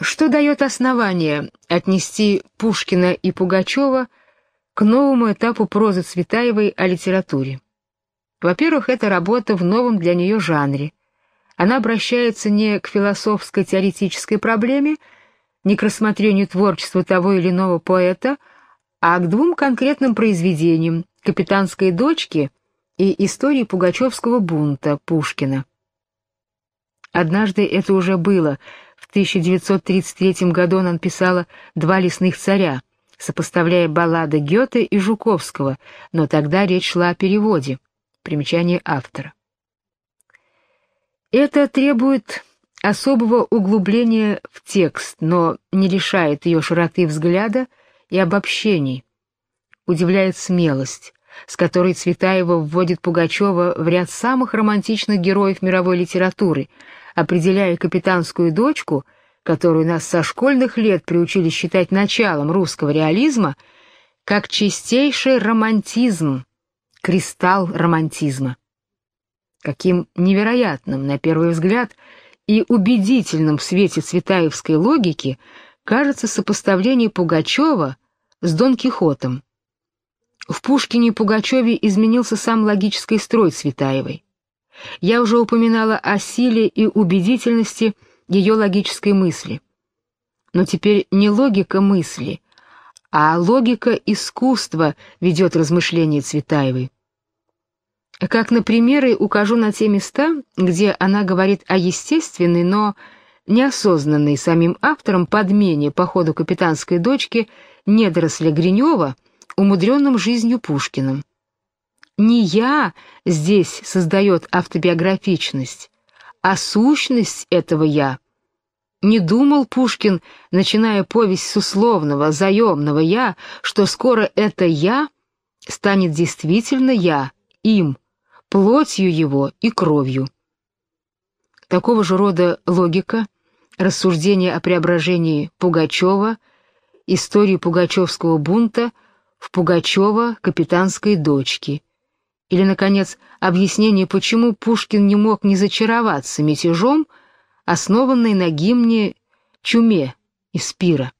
Что дает основание отнести Пушкина и Пугачева к новому этапу прозы Цветаевой о литературе? Во-первых, это работа в новом для нее жанре. Она обращается не к философской теоретической проблеме, не к рассмотрению творчества того или иного поэта, а к двум конкретным произведениям «Капитанской дочке» и «Истории пугачевского бунта» Пушкина. Однажды это уже было — 1933 году она написала «Два лесных царя», сопоставляя баллады Гёте и Жуковского, но тогда речь шла о переводе. Примечание автора. Это требует особого углубления в текст, но не лишает ее широты взгляда и обобщений. Удивляет смелость, с которой Цветаева вводит Пугачева в ряд самых романтичных героев мировой литературы, определяя капитанскую дочку, которую нас со школьных лет приучили считать началом русского реализма, как чистейший романтизм, кристалл романтизма. Каким невероятным, на первый взгляд, и убедительным в свете цветаевской логики кажется сопоставление Пугачева с Дон Кихотом. В Пушкине и Пугачеве изменился сам логический строй Цветаевой. Я уже упоминала о силе и убедительности ее логической мысли. Но теперь не логика мысли, а логика искусства ведет размышления Цветаевой. Как на примеры укажу на те места, где она говорит о естественной, но неосознанной самим автором подмене по ходу капитанской дочки недоросля Гринева, умудренным жизнью Пушкиным. Не я здесь создает автобиографичность, а сущность этого «я». Не думал Пушкин, начиная повесть с условного, заемного «я», что скоро это «я» станет действительно «я», им, плотью его и кровью. Такого же рода логика, рассуждение о преображении Пугачева, истории пугачевского бунта в Пугачева капитанской дочки – или, наконец, объяснение, почему Пушкин не мог не зачароваться мятежом, основанной на гимне «Чуме» из Пира.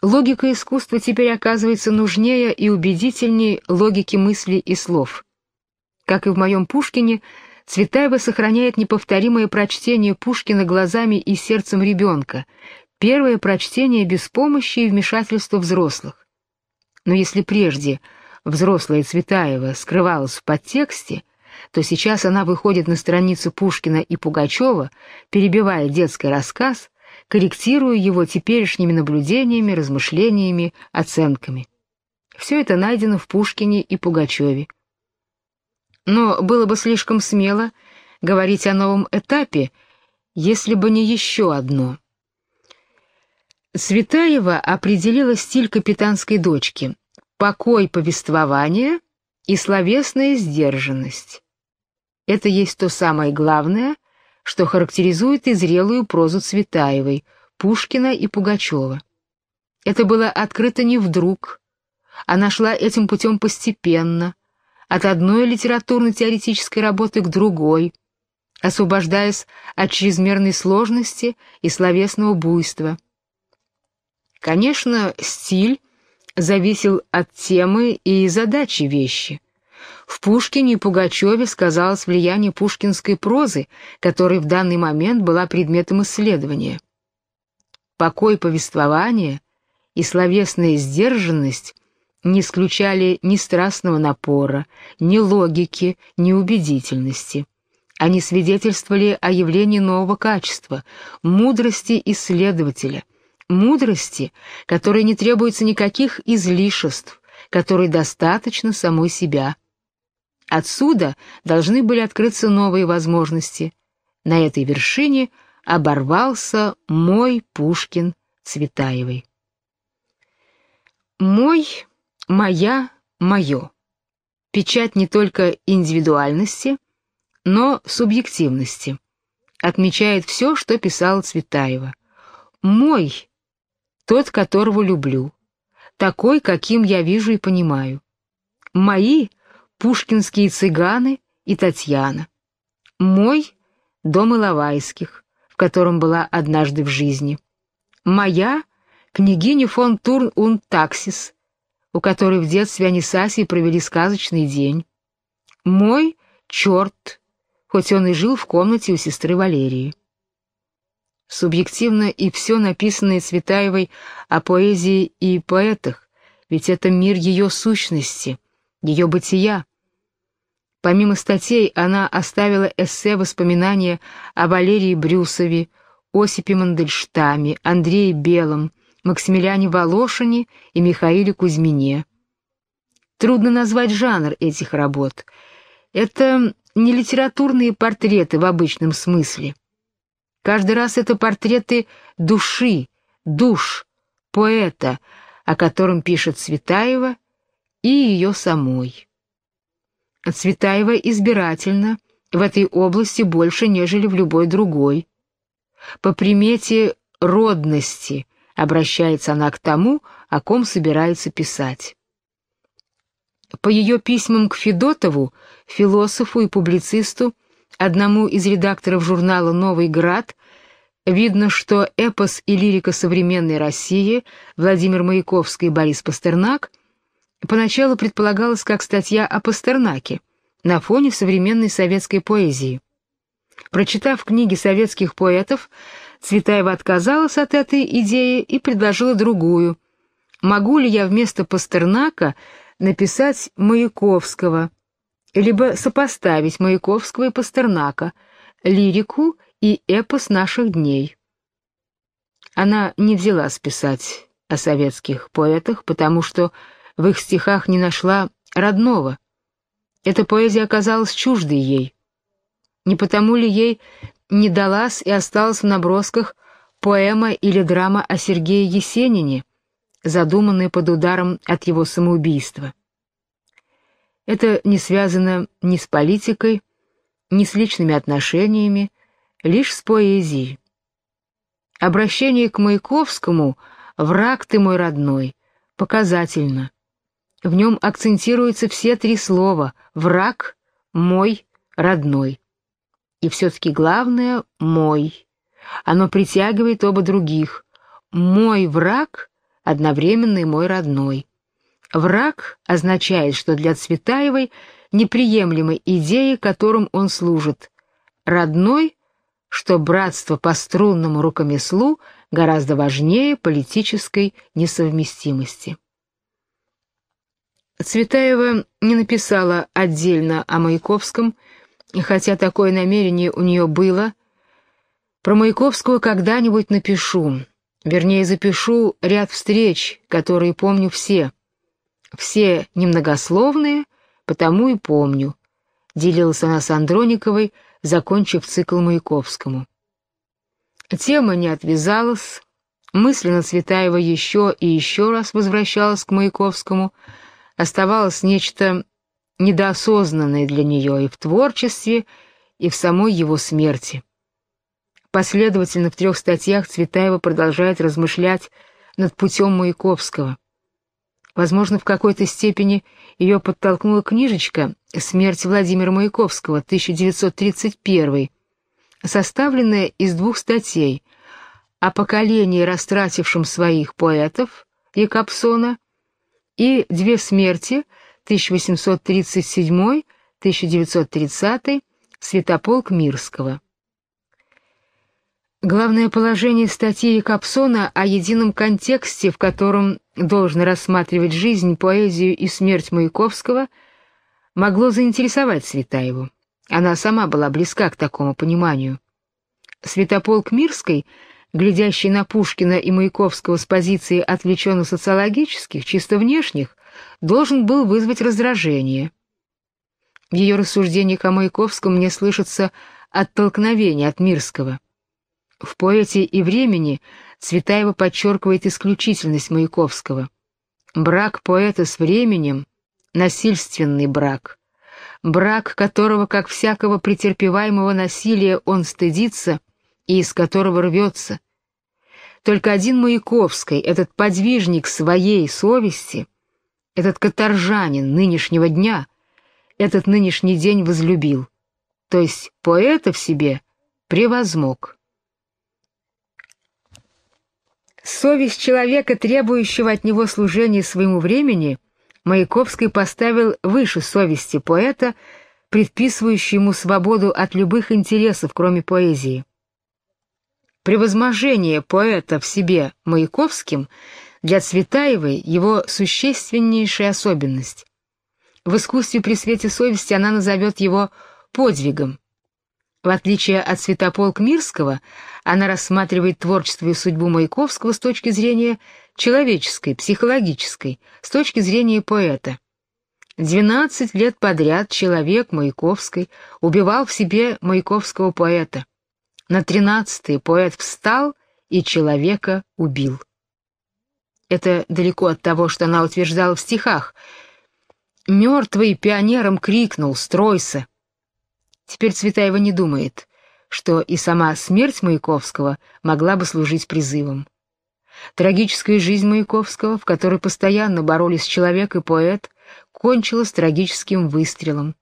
Логика искусства теперь оказывается нужнее и убедительнее логики мыслей и слов. Как и в моем Пушкине, Цветаева сохраняет неповторимое прочтение Пушкина глазами и сердцем ребенка, первое прочтение без помощи и вмешательства взрослых. Но если прежде – взрослая Цветаева скрывалась в подтексте, то сейчас она выходит на страницу Пушкина и Пугачева, перебивая детский рассказ, корректируя его теперешними наблюдениями, размышлениями, оценками. Все это найдено в Пушкине и Пугачеве. Но было бы слишком смело говорить о новом этапе, если бы не еще одно. Цветаева определила стиль капитанской дочки — покой повествования и словесная сдержанность. Это есть то самое главное, что характеризует и зрелую прозу Цветаевой, Пушкина и Пугачева. Это было открыто не вдруг, она шла этим путем постепенно, от одной литературно-теоретической работы к другой, освобождаясь от чрезмерной сложности и словесного буйства. Конечно, стиль зависел от темы и задачи вещи. В Пушкине и Пугачеве сказалось влияние пушкинской прозы, которая в данный момент была предметом исследования. Покой повествования и словесная сдержанность не исключали ни страстного напора, ни логики, ни убедительности. Они свидетельствовали о явлении нового качества, мудрости исследователя — мудрости, которой не требуется никаких излишеств, которой достаточно самой себя. Отсюда должны были открыться новые возможности. На этой вершине оборвался мой Пушкин Цветаевой. Мой, моя, мое. Печать не только индивидуальности, но субъективности. Отмечает все, что писал Цветаева. Мой тот, которого люблю, такой, каким я вижу и понимаю. Мои пушкинские цыганы и Татьяна. Мой дом Иловайских, в котором была однажды в жизни. моя княгиня фон Турн und Таксис, у которой в детстве они с Асей провели сказочный день. Мой черт, хоть он и жил в комнате у сестры Валерии. Субъективно и все написанное Цветаевой о поэзии и поэтах, ведь это мир ее сущности, ее бытия. Помимо статей, она оставила эссе воспоминания о Валерии Брюсове, Осипе Мандельштаме, Андрее Белом, Максимилиане Волошине и Михаиле Кузьмине. Трудно назвать жанр этих работ. Это не литературные портреты в обычном смысле. Каждый раз это портреты души, душ, поэта, о котором пишет Цветаева и ее самой. Цветаева избирательна в этой области больше, нежели в любой другой. По примете родности обращается она к тому, о ком собирается писать. По ее письмам к Федотову, философу и публицисту, одному из редакторов журнала «Новый град», видно, что эпос и лирика современной России Владимир Маяковский и Борис Пастернак поначалу предполагалось как статья о Пастернаке на фоне современной советской поэзии. Прочитав книги советских поэтов, Цветаева отказалась от этой идеи и предложила другую. «Могу ли я вместо Пастернака написать Маяковского, либо сопоставить Маяковского и Пастернака, лирику и эпос наших дней?» Она не взялась писать о советских поэтах, потому что в их стихах не нашла родного. Эта поэзия оказалась чуждой ей. Не потому ли ей не далась и осталась в набросках поэма или драма о Сергее Есенине, задуманная под ударом от его самоубийства? Это не связано ни с политикой, ни с личными отношениями, лишь с поэзией. Обращение к Маяковскому «Враг ты мой родной» показательно. В нем акцентируются все три слова «враг», «мой», «родной». И все-таки главное — мой. Оно притягивает оба других. Мой враг — одновременно и мой родной. Враг означает, что для Цветаевой неприемлемы идеи, которым он служит. Родной, что братство по струнному рукомеслу гораздо важнее политической несовместимости. Цветаева не написала отдельно о Маяковском, хотя такое намерение у нее было, про Маяковского когда-нибудь напишу, вернее, запишу ряд встреч, которые помню все. Все немногословные, потому и помню, делилась она с Андрониковой, закончив цикл Маяковскому. Тема не отвязалась, мысленно Цветаева еще и еще раз возвращалась к Маяковскому, оставалось нечто недоосознанное для нее и в творчестве, и в самой его смерти. Последовательно в трех статьях Цветаева продолжает размышлять над путем Маяковского. Возможно, в какой-то степени ее подтолкнула книжечка «Смерть Владимира Маяковского» 1931, составленная из двух статей о поколении, растратившем своих поэтов Якобсона, и «Две смерти», 1837-1930, Святополк Мирского. Главное положение статьи Капсона о едином контексте, в котором должен рассматривать жизнь, поэзию и смерть Маяковского, могло заинтересовать Светаеву. Она сама была близка к такому пониманию. Святополк Мирской, глядящий на Пушкина и Маяковского с позиции отвлеченно-социологических, чисто внешних, должен был вызвать раздражение. В ее рассуждениях о Маяковском мне слышится оттолкновение от Мирского. В «Поэте и времени» Цветаева подчеркивает исключительность Маяковского. Брак поэта с временем — насильственный брак. Брак, которого, как всякого претерпеваемого насилия, он стыдится и из которого рвется. Только один Маяковский, этот подвижник своей совести — этот каторжанин нынешнего дня этот нынешний день возлюбил, то есть поэта в себе превозмог. Совесть человека, требующего от него служения своему времени, Маяковский поставил выше совести поэта, предписывающей ему свободу от любых интересов, кроме поэзии. Превозможение поэта в себе Маяковским для Цветаевой его существеннейшая особенность. В искусстве при свете совести она назовет его подвигом. В отличие от Святополк Мирского, она рассматривает творчество и судьбу Маяковского с точки зрения человеческой, психологической, с точки зрения поэта. Двенадцать лет подряд человек Маяковской убивал в себе Маяковского поэта. На тринадцатый поэт встал и человека убил. Это далеко от того, что она утверждала в стихах. «Мертвый пионером крикнул, стройся!» Теперь Цветаева не думает, что и сама смерть Маяковского могла бы служить призывом. Трагическая жизнь Маяковского, в которой постоянно боролись человек и поэт, кончилась трагическим выстрелом.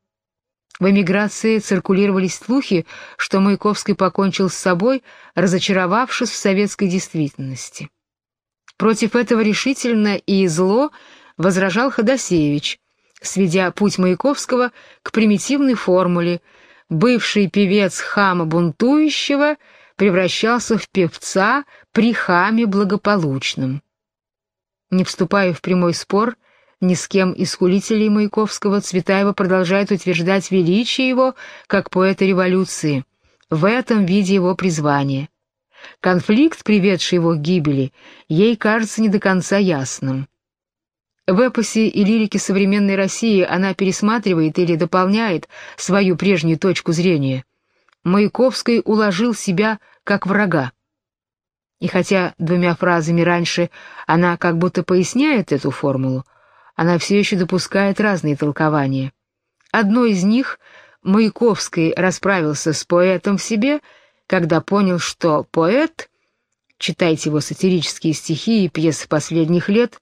В эмиграции циркулировали слухи, что Маяковский покончил с собой, разочаровавшись в советской действительности. Против этого решительно и зло возражал Ходосевич, сведя путь Маяковского к примитивной формуле – бывший певец хама бунтующего превращался в певца при хаме благополучном. Не вступая в прямой спор ни с кем из хулителей Маяковского, Цветаева продолжает утверждать величие его как поэта революции. В этом виде его призвания. Конфликт, приведший его к гибели, ей кажется не до конца ясным. В эпосе и лирике современной России она пересматривает или дополняет свою прежнюю точку зрения. Маяковский уложил себя как врага. И хотя двумя фразами раньше она как будто поясняет эту формулу, она все еще допускает разные толкования. Одно из них Маяковский расправился с поэтом в себе, когда понял, что поэт, читайте его сатирические стихи и пьесы последних лет,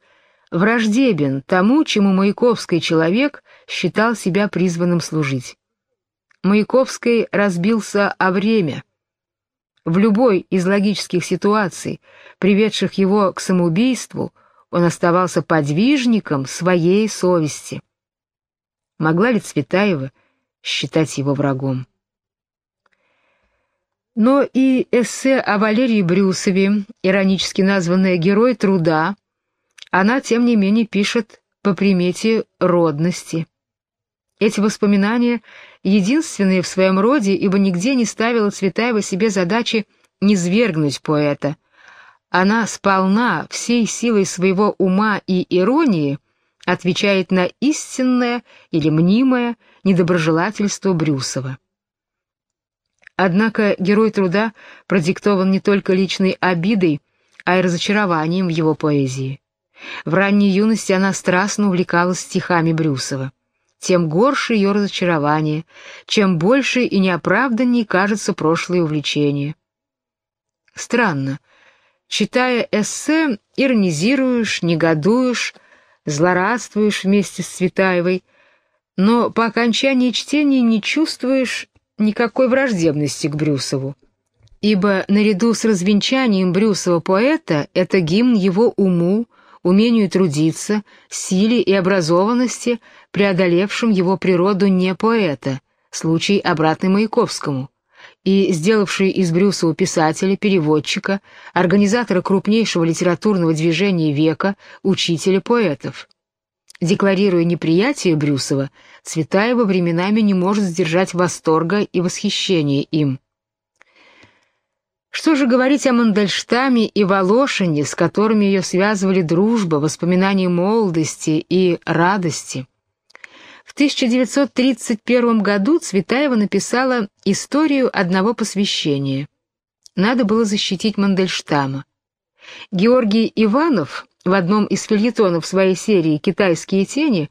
враждебен тому, чему Маяковский человек считал себя призванным служить. Маяковский разбился о время. В любой из логических ситуаций, приведших его к самоубийству, он оставался подвижником своей совести. Могла ли Цветаева считать его врагом? Но и эссе о Валерии Брюсове, иронически названное «Герой труда», она, тем не менее, пишет по примете родности. Эти воспоминания единственные в своем роде, ибо нигде не ставила Цветаева себе задачи низвергнуть поэта. Она сполна всей силой своего ума и иронии отвечает на истинное или мнимое недоброжелательство Брюсова. Однако герой труда продиктован не только личной обидой, а и разочарованием в его поэзии. В ранней юности она страстно увлекалась стихами Брюсова. Тем горше ее разочарование, чем больше и неоправданнее кажется прошлое увлечение. Странно. Читая эссе, иронизируешь, негодуешь, злорадствуешь вместе с Цветаевой, но по окончании чтения не чувствуешь никакой враждебности к Брюсову, ибо наряду с развенчанием Брюсова поэта это гимн его уму, умению трудиться, силе и образованности, преодолевшим его природу не поэта, случай обратный Маяковскому, и сделавший из Брюсова писателя, переводчика, организатора крупнейшего литературного движения века, учителя поэтов. Декларируя неприятие Брюсова, Цветаева временами не может сдержать восторга и восхищения им. Что же говорить о Мандельштаме и Волошине, с которыми ее связывали дружба, воспоминания молодости и радости? В 1931 году Цветаева написала историю одного посвящения. Надо было защитить Мандельштама. Георгий Иванов в одном из фильетонов своей серии «Китайские тени»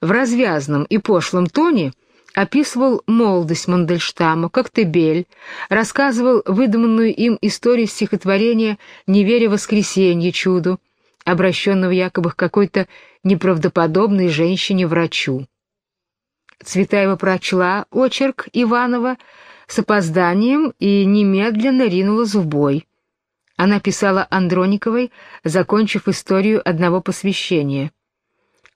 в развязном и пошлом тоне – описывал молодость Мандельштама, Коктебель, рассказывал выдуманную им историю стихотворения «Не веря воскресенье чуду», обращенного якобы к какой-то неправдоподобной женщине-врачу. Цветаева прочла очерк Иванова с опозданием и немедленно ринулась в бой. Она писала Андрониковой, закончив историю одного посвящения.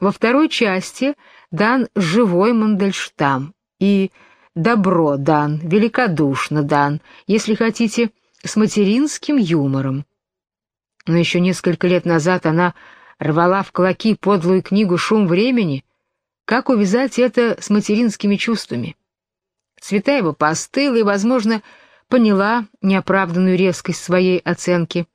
Во второй части дан живой Мандельштам и добро дан, великодушно дан, если хотите, с материнским юмором. Но еще несколько лет назад она рвала в клоки подлую книгу «Шум времени». Как увязать это с материнскими чувствами? Цветаева поостыла и, возможно, поняла неоправданную резкость своей оценки.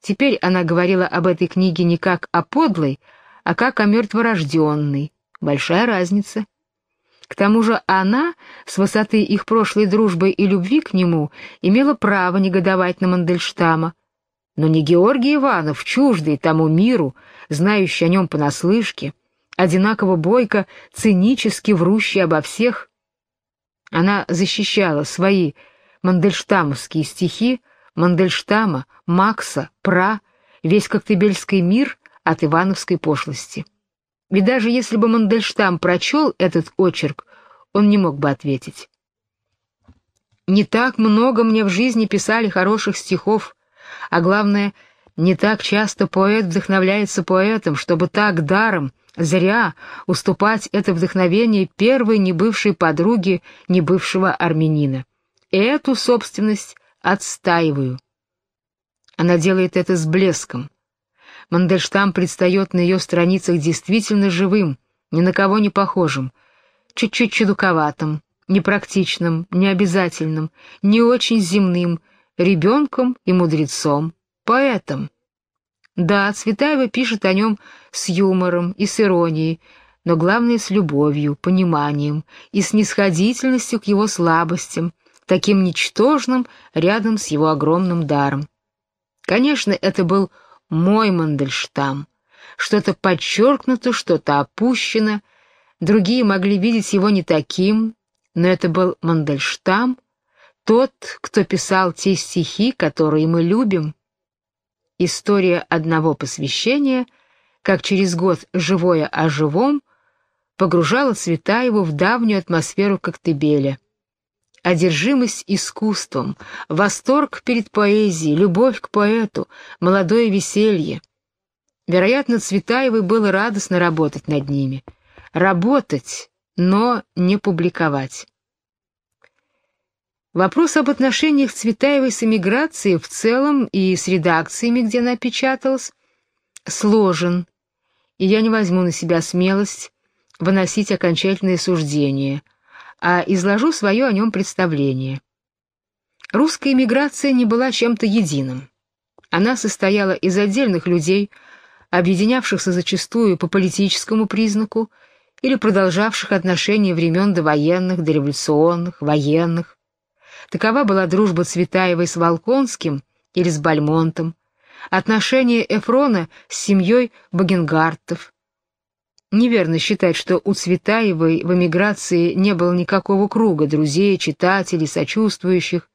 Теперь она говорила об этой книге не как о подлой, а как о мертворожденной. Большая разница. К тому же она, с высоты их прошлой дружбы и любви к нему, имела право негодовать на Мандельштама. Но не Георгий Иванов, чуждый тому миру, знающий о нем понаслышке, одинаково бойко, цинически врущий обо всех. Она защищала свои мандельштамовские стихи Мандельштама, Макса, Пра, весь коктебельский мир от ивановской пошлости. Ведь даже если бы Мандельштам прочел этот очерк, он не мог бы ответить. Не так много мне в жизни писали хороших стихов, а главное, не так часто поэт вдохновляется поэтом, чтобы так даром, зря уступать это вдохновение первой небывшей подруге небывшего армянина. Эту собственность отстаиваю. Она делает это с блеском. Мандельштам предстает на ее страницах действительно живым, ни на кого не похожим, чуть-чуть чудаковатым, непрактичным, необязательным, не очень земным, ребенком и мудрецом, поэтом. Да, Цветаева пишет о нем с юмором и с иронией, но главное с любовью, пониманием и снисходительностью к его слабостям, таким ничтожным рядом с его огромным даром. Конечно, это был мой Мандельштам. Что-то подчеркнуто, что-то опущено. Другие могли видеть его не таким, но это был Мандельштам, тот, кто писал те стихи, которые мы любим. История одного посвящения, как через год живое о живом, погружала Цветаеву в давнюю атмосферу Коктебеля одержимость искусством, восторг перед поэзией, любовь к поэту, молодое веселье. Вероятно, Цветаевой было радостно работать над ними. Работать, но не публиковать. Вопрос об отношениях Цветаевой с эмиграцией в целом и с редакциями, где она печаталась, сложен, и я не возьму на себя смелость выносить окончательные суждения — а изложу свое о нем представление. Русская эмиграция не была чем-то единым. Она состояла из отдельных людей, объединявшихся зачастую по политическому признаку или продолжавших отношения времен довоенных, дореволюционных, военных. Такова была дружба Цветаевой с Волконским или с Бальмонтом, отношения Эфрона с семьей Багенгартов, Неверно считать, что у Цветаевой в эмиграции не было никакого круга друзей, читателей, сочувствующих,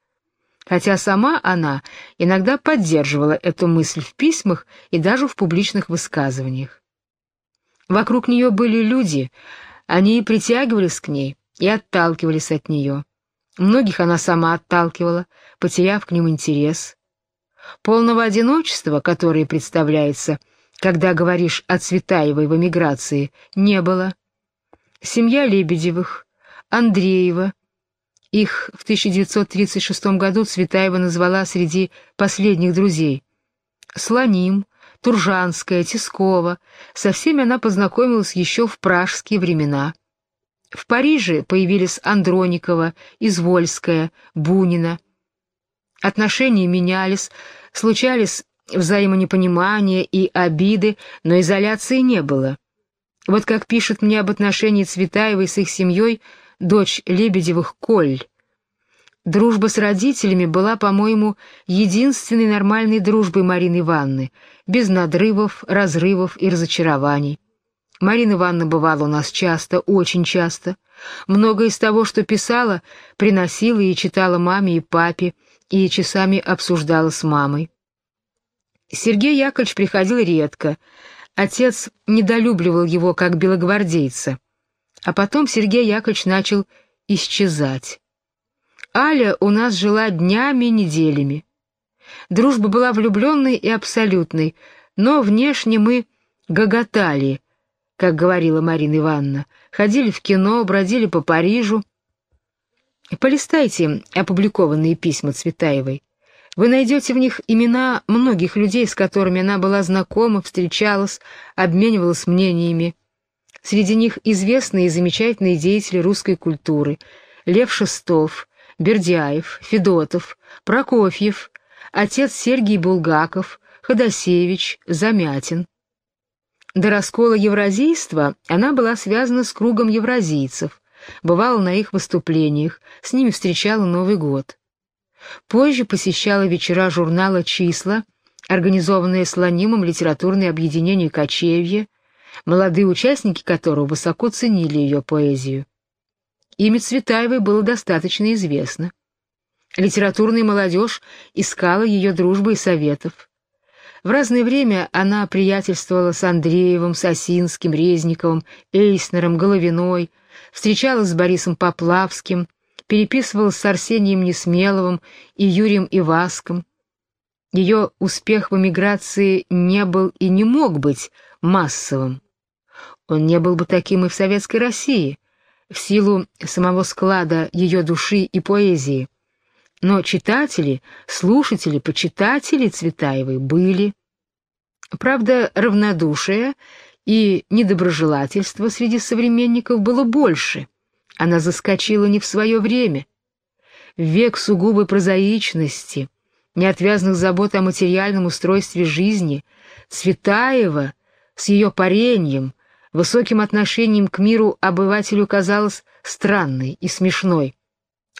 хотя сама она иногда поддерживала эту мысль в письмах и даже в публичных высказываниях. Вокруг нее были люди, они притягивались к ней и отталкивались от нее. Многих она сама отталкивала, потеряв к ним интерес. Полного одиночества, которое представляется – когда говоришь о Цветаевой в эмиграции, не было. Семья Лебедевых, Андреева, их в 1936 году Цветаева назвала среди последних друзей. Слоним, Туржанская, Тискова, со всеми она познакомилась еще в пражские времена. В Париже появились Андроникова, Извольская, Бунина. Отношения менялись, случались взаимонепонимания и обиды, но изоляции не было. Вот как пишет мне об отношении Цветаевой с их семьей дочь Лебедевых Коль. Дружба с родителями была, по-моему, единственной нормальной дружбой Марины Ивановны, без надрывов, разрывов и разочарований. Марина Ивановна бывала у нас часто, очень часто. Многое из того, что писала, приносила и читала маме и папе, и часами обсуждала с мамой. Сергей Яковлевич приходил редко. Отец недолюбливал его как белогвардейца. А потом Сергей Яковлевич начал исчезать. Аля у нас жила днями, неделями. Дружба была влюбленной и абсолютной, но внешне мы гоготали, как говорила Марина Ивановна, ходили в кино, бродили по Парижу. Полистайте опубликованные письма Цветаевой. Вы найдете в них имена многих людей, с которыми она была знакома, встречалась, обменивалась мнениями. Среди них известные и замечательные деятели русской культуры Лев Шестов, Бердяев, Федотов, Прокофьев, отец Сергий Булгаков, Ходосевич, Замятин. До раскола евразийства она была связана с кругом евразийцев, бывала на их выступлениях, с ними встречала Новый год. Позже посещала вечера журнала «Числа», организованное Слонимом литературное объединение «Кочевье», молодые участники которого высоко ценили ее поэзию. Имя Цветаевой было достаточно известно. Литературная молодежь искала ее дружбы и советов. В разное время она приятельствовала с Андреевым, Сосинским, Резниковым, Эйснером, Головиной, встречалась с Борисом Поплавским, переписывалась с Арсением Несмеловым и Юрием Иваском. Ее успех в эмиграции не был и не мог быть массовым. Он не был бы таким и в Советской России, в силу самого склада ее души и поэзии. Но читатели, слушатели, почитатели Цветаевой были. Правда, равнодушие и недоброжелательство среди современников было больше. Она заскочила не в свое время. Век сугубой прозаичности, неотвязных забот о материальном устройстве жизни, Цветаева с ее парением, высоким отношением к миру обывателю казалась странной и смешной,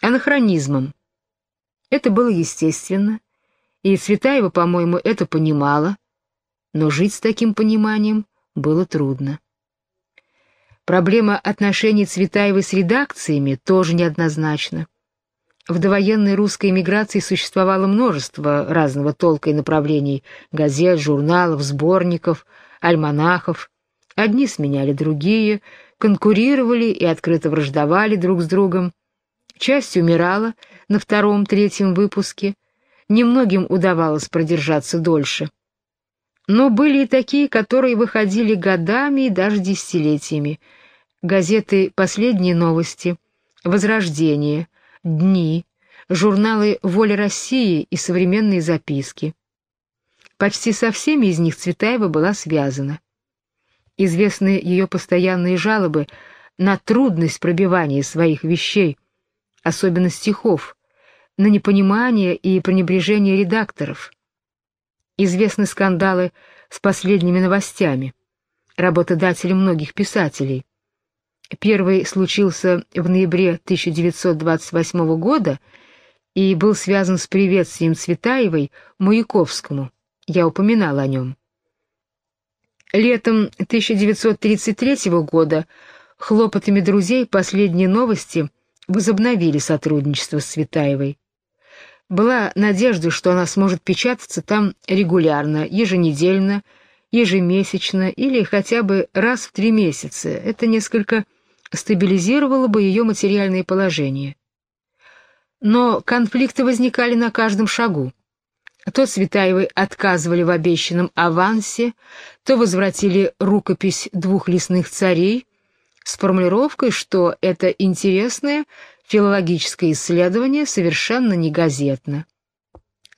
анахронизмом. Это было естественно, и Цветаева, по-моему, это понимала, но жить с таким пониманием было трудно. Проблема отношений Цветаевой с редакциями тоже неоднозначна. В довоенной русской эмиграции существовало множество разного толка и направлений — газет, журналов, сборников, альманахов. Одни сменяли другие, конкурировали и открыто враждовали друг с другом. Часть умирала на втором-третьем выпуске, немногим удавалось продержаться дольше. Но были и такие, которые выходили годами и даже десятилетиями. Газеты «Последние новости», «Возрождение», «Дни», журналы «Воля России» и «Современные записки». Почти со всеми из них Цветаева была связана. Известны ее постоянные жалобы на трудность пробивания своих вещей, особенно стихов, на непонимание и пренебрежение редакторов. Известны скандалы с последними новостями, работодатели многих писателей. Первый случился в ноябре 1928 года и был связан с приветствием Цветаевой Маяковскому. Я упоминал о нем. Летом 1933 года хлопотами друзей последние новости возобновили сотрудничество с Цветаевой. Была надежда, что она сможет печататься там регулярно, еженедельно, ежемесячно или хотя бы раз в три месяца. Это несколько стабилизировало бы ее материальное положение. Но конфликты возникали на каждом шагу. То Цветаевой отказывали в обещанном авансе, то возвратили рукопись двух лесных царей с формулировкой, что это интересное филологическое исследование совершенно не газетно.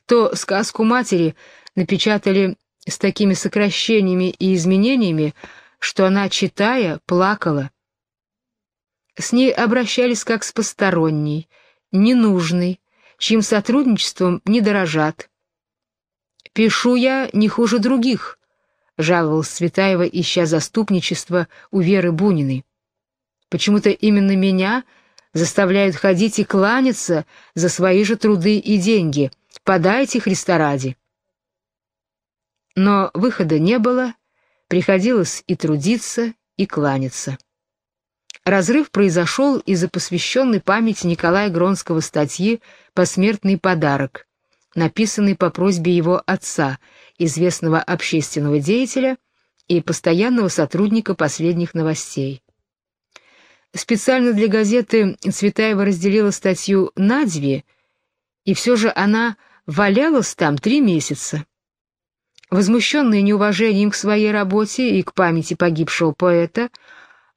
То сказку матери напечатали с такими сокращениями и изменениями, что она, читая, плакала. С ней обращались как с посторонней, ненужной, чьим сотрудничеством не дорожат, «Пишу я не хуже других», — жаловалась Светаева, ища заступничество у Веры Буниной. «Почему-то именно меня заставляют ходить и кланяться за свои же труды и деньги. Подайте Христа ради». Но выхода не было, приходилось и трудиться, и кланяться. Разрыв произошел из-за посвященной памяти Николая Гронского статьи «Посмертный подарок», написанный по просьбе его отца, известного общественного деятеля и постоянного сотрудника последних новостей. Специально для газеты Цветаева разделила статью на две, и все же она валялась там три месяца. Возмущенная неуважением к своей работе и к памяти погибшего поэта,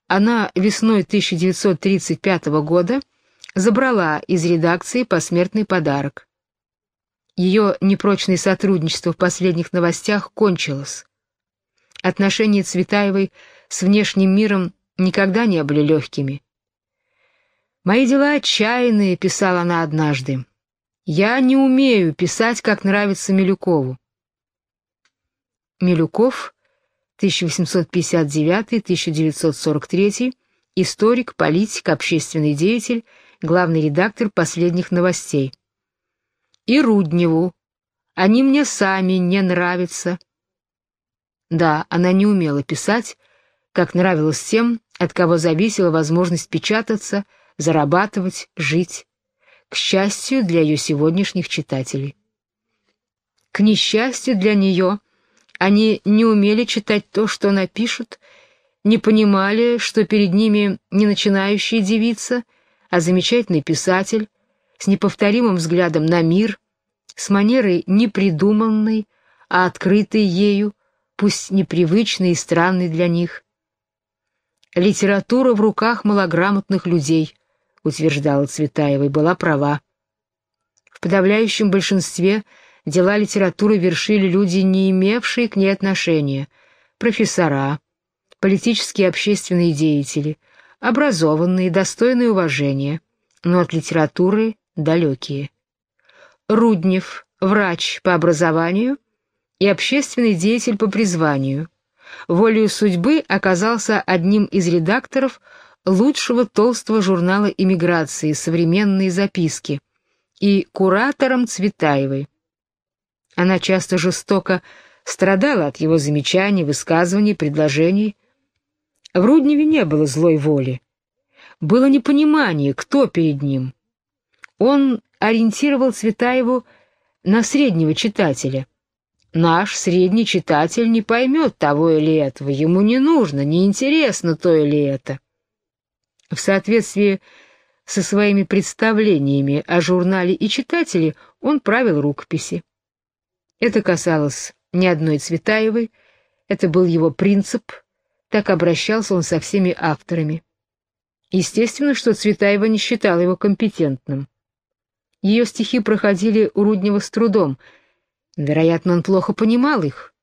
она весной 1935 года забрала из редакции посмертный подарок. Ее непрочное сотрудничество в последних новостях кончилось. Отношения Цветаевой с внешним миром никогда не были легкими. «Мои дела отчаянные», — писала она однажды. «Я не умею писать, как нравится Милюкову». Милюков, 1859-1943, историк, политик, общественный деятель, главный редактор последних новостей. И Рудневу. Они мне сами не нравятся. Да, она не умела писать, как нравилось тем, от кого зависела возможность печататься, зарабатывать, жить. К счастью для ее сегодняшних читателей. К несчастью для нее, они не умели читать то, что напишут, не понимали, что перед ними не начинающая девица, а замечательный писатель с неповторимым взглядом на мир, с манерой непридуманной, а открытой ею, пусть непривычной и странной для них. Литература в руках малограмотных людей, утверждала Цветаева, и была права. В подавляющем большинстве дела литературы вершили люди, не имевшие к ней отношения, профессора, политические общественные деятели, образованные, достойные уважения, но от литературы далекие. Руднев, врач по образованию и общественный деятель по призванию, волею судьбы оказался одним из редакторов лучшего толстого журнала иммиграции «Современные записки» и куратором Цветаевой. Она часто жестоко страдала от его замечаний, высказываний, предложений. В Рудневе не было злой воли. Было непонимание, кто перед ним. Он ориентировал Цветаеву на среднего читателя. Наш средний читатель не поймет того или этого, ему не нужно, не интересно то или это в соответствии со своими представлениями о журнале и читателе, он правил рукописи. Это касалось не одной Цветаевой, это был его принцип, так обращался он со всеми авторами. Естественно, что Цветаева не считала его компетентным. Ее стихи проходили у Руднева с трудом, вероятно, он плохо понимал их.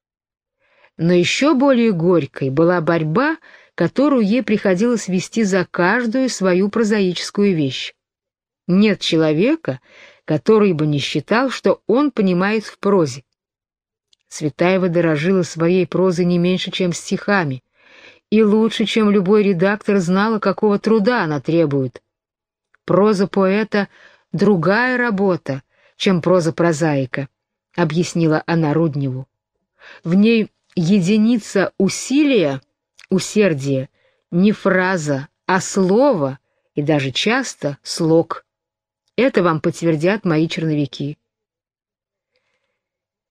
Но еще более горькой была борьба которую ей приходилось вести за каждую свою прозаическую вещь. Нет человека, который бы не считал, что он понимает в прозе. Цветаева дорожила своей прозой не меньше, чем стихами, и лучше, чем любой редактор, знала, какого труда она требует. Проза поэта — другая работа, чем проза прозаика, — объяснила она Рудневу. В ней единица усилия — усердие не фраза, а слово и даже часто слог. Это вам подтвердят мои черновики.